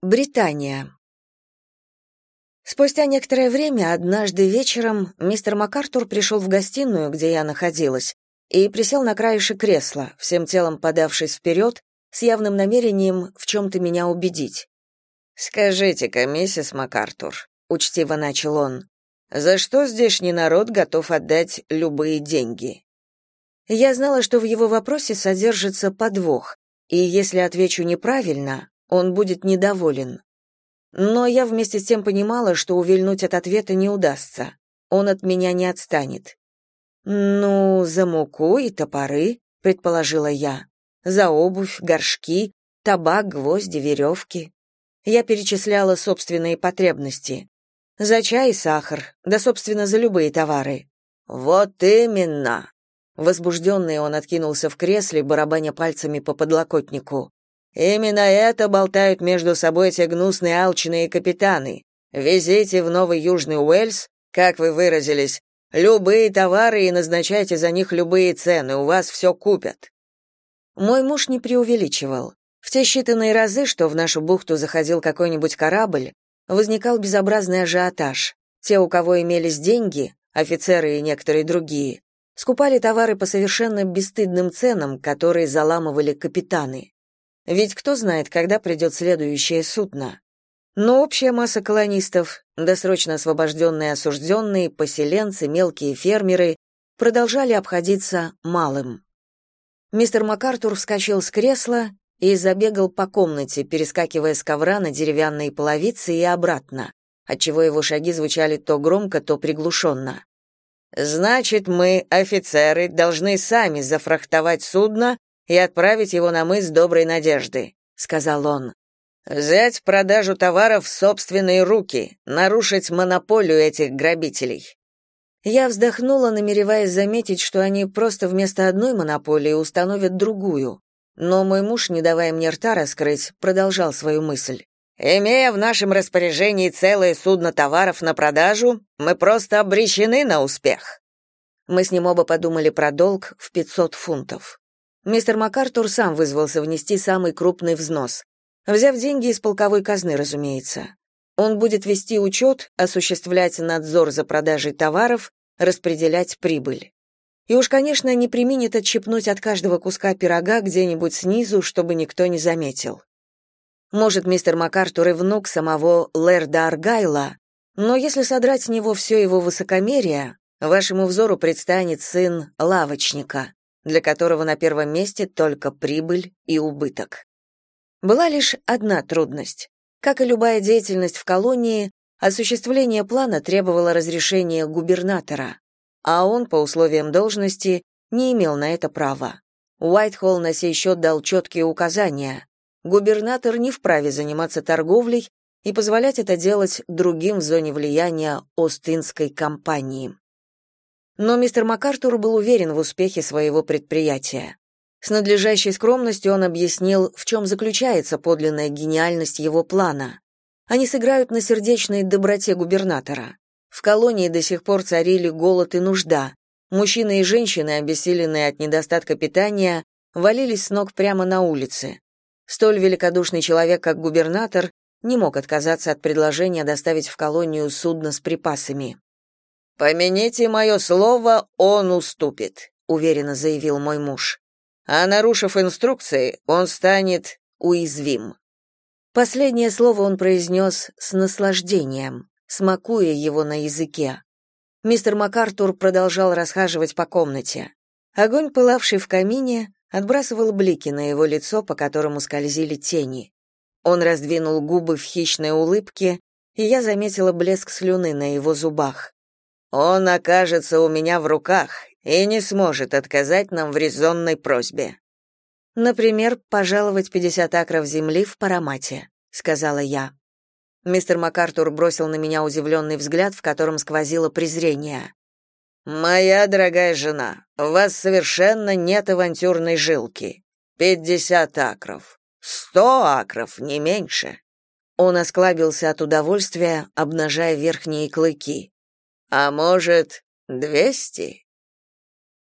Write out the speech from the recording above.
Британия. Спустя некоторое время, однажды вечером, мистер МакАртур пришел в гостиную, где я находилась, и присел на краешек кресла, всем телом подавшись вперед, с явным намерением в чем-то меня убедить. «Скажите-ка, миссис МакАртур», — учтиво начал он, «за что здешний народ готов отдать любые деньги?» Я знала, что в его вопросе содержится подвох, и если отвечу неправильно, он будет недоволен. Но я вместе с тем понимала, что увильнуть от ответа не удастся. Он от меня не отстанет. «Ну, за муку и топоры», — предположила я. «За обувь, горшки, табак, гвозди, веревки». Я перечисляла собственные потребности. За чай и сахар, да, собственно, за любые товары. «Вот именно!» Возбужденный он откинулся в кресле, барабаня пальцами по подлокотнику. Именно это болтают между собой эти гнусные алчные капитаны. Везите в Новый Южный Уэльс, как вы выразились, любые товары и назначайте за них любые цены, у вас все купят. Мой муж не преувеличивал. В те считанные разы, что в нашу бухту заходил какой-нибудь корабль, возникал безобразный ажиотаж. Те, у кого имелись деньги, офицеры и некоторые другие, скупали товары по совершенно бесстыдным ценам, которые заламывали капитаны. Ведь кто знает, когда придет следующее судно. Но общая масса колонистов, досрочно освобожденные осужденные, поселенцы, мелкие фермеры, продолжали обходиться малым. Мистер МакАртур вскочил с кресла и забегал по комнате, перескакивая с ковра на деревянные половицы и обратно, отчего его шаги звучали то громко, то приглушенно. «Значит, мы, офицеры, должны сами зафрахтовать судно и отправить его на мыс Доброй Надежды», — сказал он. «Взять продажу товаров в собственные руки, нарушить монополию этих грабителей». Я вздохнула, намереваясь заметить, что они просто вместо одной монополии установят другую. Но мой муж, не давая мне рта раскрыть, продолжал свою мысль. «Имея в нашем распоряжении целое судно товаров на продажу, мы просто обречены на успех». Мы с ним оба подумали про долг в 500 фунтов. Мистер МакАртур сам вызвался внести самый крупный взнос. Взяв деньги из полковой казны, разумеется. Он будет вести учет, осуществлять надзор за продажей товаров, распределять прибыль. И уж, конечно, не применит отщипнуть от каждого куска пирога где-нибудь снизу, чтобы никто не заметил. Может, мистер МакАртур и внук самого Лэрда Аргайла, но если содрать с него все его высокомерие, вашему взору предстанет сын лавочника для которого на первом месте только прибыль и убыток. Была лишь одна трудность. Как и любая деятельность в колонии, осуществление плана требовало разрешения губернатора, а он, по условиям должности, не имел на это права. Уайтхолл на сей счет дал четкие указания. Губернатор не вправе заниматься торговлей и позволять это делать другим в зоне влияния Остинской компании. Но мистер МакАртур был уверен в успехе своего предприятия. С надлежащей скромностью он объяснил, в чем заключается подлинная гениальность его плана. Они сыграют на сердечной доброте губернатора. В колонии до сих пор царили голод и нужда. Мужчины и женщины, обессиленные от недостатка питания, валились с ног прямо на улице. Столь великодушный человек, как губернатор, не мог отказаться от предложения доставить в колонию судно с припасами. «Помяните мое слово, он уступит», — уверенно заявил мой муж. «А нарушив инструкции, он станет уязвим». Последнее слово он произнес с наслаждением, смакуя его на языке. Мистер МакАртур продолжал расхаживать по комнате. Огонь, пылавший в камине, отбрасывал блики на его лицо, по которому скользили тени. Он раздвинул губы в хищной улыбке, и я заметила блеск слюны на его зубах. Он окажется у меня в руках и не сможет отказать нам в резонной просьбе. Например, пожаловать 50 акров земли в Парамате, сказала я. Мистер МакАртур бросил на меня удивленный взгляд, в котором сквозило презрение. Моя дорогая жена, у вас совершенно нет авантюрной жилки. Пятьдесят акров. Сто акров, не меньше. Он осклабился от удовольствия, обнажая верхние клыки. А может, двести?